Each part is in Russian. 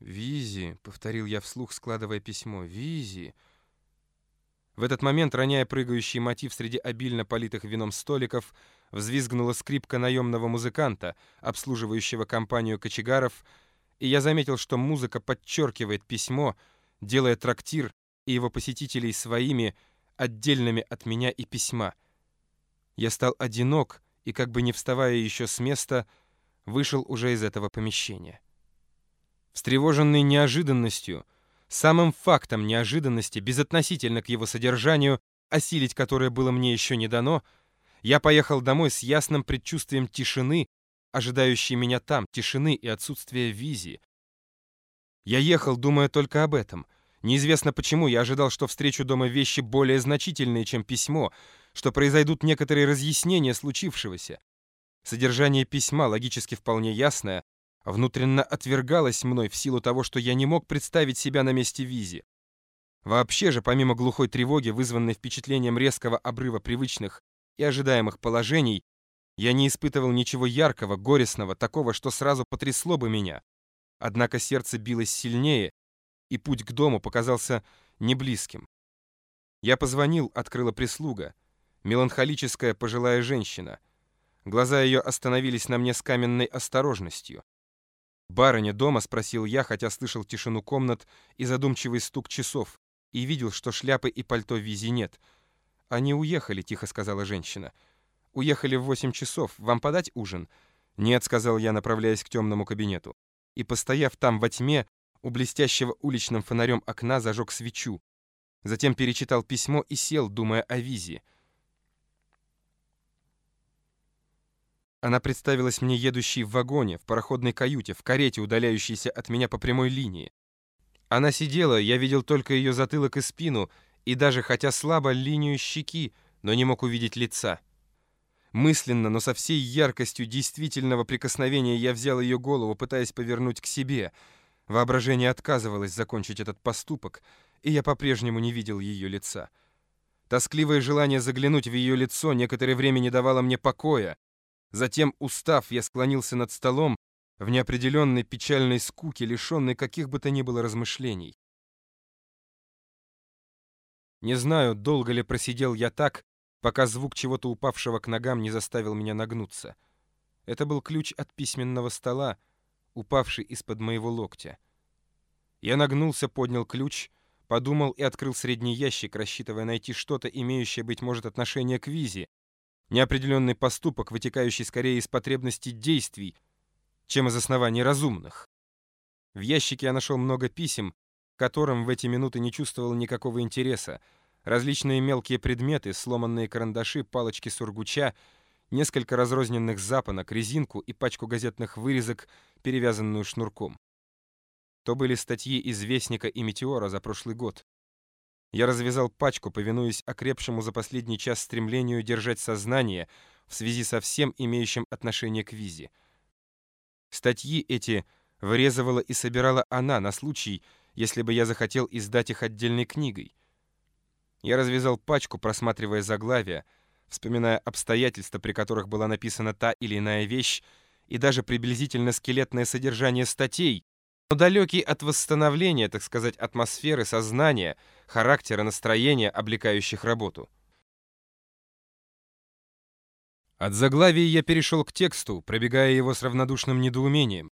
«Визи», — повторил я вслух, складывая письмо, — «Визи». В этот момент, роняя прыгающий мотив среди обильно политых вином столиков, взвизгнула скрипка наемного музыканта, обслуживающего компанию кочегаров, и я заметил, что музыка подчеркивает письмо, делая трактир и его посетителей своими, отдельными от меня и письма. Я стал одинок и, как бы не вставая еще с места, вышел уже из этого помещения. Встревоженный неожиданностью, самым фактом неожиданности, безотносительно к его содержанию, осилить которое было мне еще не дано, я поехал домой с ясным предчувствием тишины, ожидающей меня там, тишины и отсутствия визии. Я ехал, думая только об этом. Неизвестно почему, я ожидал, что встречу дома вещи более значительные, чем письмо, что произойдут некоторые разъяснения случившегося. Содержание письма, логически вполне ясное, внутренно отвергалось мной в силу того, что я не мог представить себя на месте Визи. Вообще же, помимо глухой тревоги, вызванной впечатлением резкого обрыва привычных и ожидаемых положений, я не испытывал ничего яркого, горестного, такого, что сразу потрясло бы меня. Однако сердце билось сильнее, и путь к дому показался неблизким. Я позвонил, открыла прислуга. Меланхолическая пожилая женщина. Глаза ее остановились на мне с каменной осторожностью. «Барыня дома?» — спросил я, хотя слышал тишину комнат и задумчивый стук часов, и видел, что шляпы и пальто Визи нет. «Они уехали», — тихо сказала женщина. «Уехали в восемь часов. Вам подать ужин?» «Нет», — сказал я, направляясь к темному кабинету. И, постояв там во тьме, у блестящего уличным фонарем окна зажег свечу. Затем перечитал письмо и сел, думая о Визе. Она представилась мне едущей в вагоне, в пароходной каюте, в карете, удаляющейся от меня по прямой линии. Она сидела, я видел только ее затылок и спину, и даже, хотя слабо, линию щеки, но не мог увидеть лица. Мысленно, но со всей яркостью действительного прикосновения я взял ее голову, пытаясь повернуть к себе. Воображение отказывалось закончить этот поступок, и я по-прежнему не видел ее лица. Тоскливое желание заглянуть в ее лицо некоторое время не давало мне покоя, Затем, устав, я склонился над столом в неопределенной печальной скуке, лишенной каких бы то ни было размышлений. Не знаю, долго ли просидел я так, пока звук чего-то упавшего к ногам не заставил меня нагнуться. Это был ключ от письменного стола, упавший из-под моего локтя. Я нагнулся, поднял ключ, подумал и открыл средний ящик, рассчитывая найти что-то, имеющее, быть может, отношение к визе, неопределенный поступок, вытекающий скорее из потребностей действий, чем из оснований разумных. В ящике я нашел много писем, которым в эти минуты не чувствовал никакого интереса, различные мелкие предметы, сломанные карандаши, палочки сургуча, несколько разрозненных запонок, резинку и пачку газетных вырезок, перевязанную шнурком. То были статьи из «Вестника» и «Метеора» за прошлый год. Я развязал пачку, повинуясь окрепшему за последний час стремлению держать сознание в связи со всем имеющим отношение к визе. Статьи эти вырезывала и собирала она на случай, если бы я захотел издать их отдельной книгой. Я развязал пачку, просматривая заглавия, вспоминая обстоятельства, при которых была написана та или иная вещь, и даже приблизительно скелетное содержание статей, но далекий от восстановления, так сказать, атмосферы, сознания, характера, настроения, облекающих работу. От заглавия я перешел к тексту, пробегая его с равнодушным недоумением.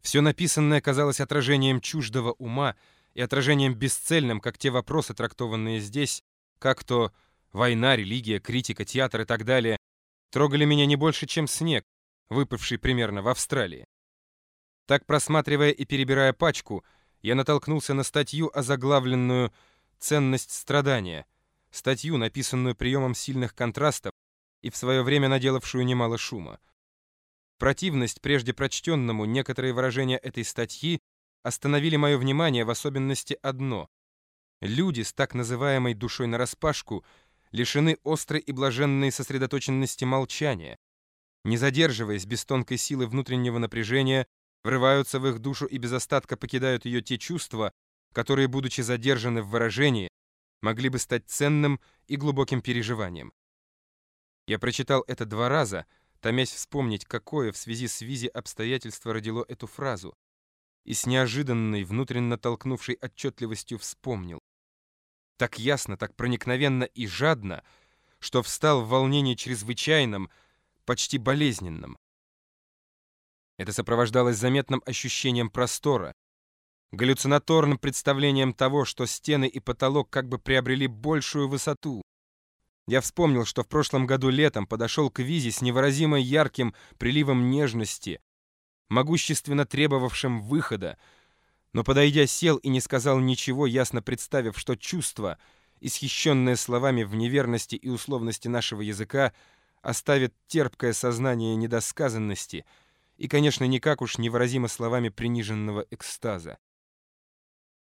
Все написанное казалось отражением чуждого ума и отражением бесцельным, как те вопросы, трактованные здесь, как то война, религия, критика, театр и так далее, трогали меня не больше, чем снег, выпавший примерно в Австралии. Так, просматривая и перебирая пачку, я натолкнулся на статью, озаглавленную «Ценность страдания», статью, написанную приемом сильных контрастов и в свое время наделавшую немало шума. Противность прежде прочтенному некоторые выражения этой статьи остановили мое внимание в особенности одно. Люди с так называемой «душой нараспашку» лишены острой и блаженной сосредоточенности молчания. Не задерживаясь без тонкой силы внутреннего напряжения, врываются в их душу и без остатка покидают ее те чувства, которые, будучи задержаны в выражении, могли бы стать ценным и глубоким переживанием. Я прочитал это два раза, томясь вспомнить, какое в связи с Визи обстоятельство родило эту фразу. и с неожиданной, внутренно толкнувшей отчетливостью вспомнил. Так ясно, так проникновенно и жадно, что встал в волнении чрезвычайном, почти болезненном. Это сопровождалось заметным ощущением простора, галлюцинаторным представлением того, что стены и потолок как бы приобрели большую высоту. Я вспомнил, что в прошлом году летом подошел к Визе с невыразимо ярким приливом нежности, могущественно требовавшим выхода, но, подойдя, сел и не сказал ничего, ясно представив, что чувство, исхищенное словами в неверности и условности нашего языка, оставит терпкое сознание недосказанности и, конечно, никак уж невыразимо словами приниженного экстаза.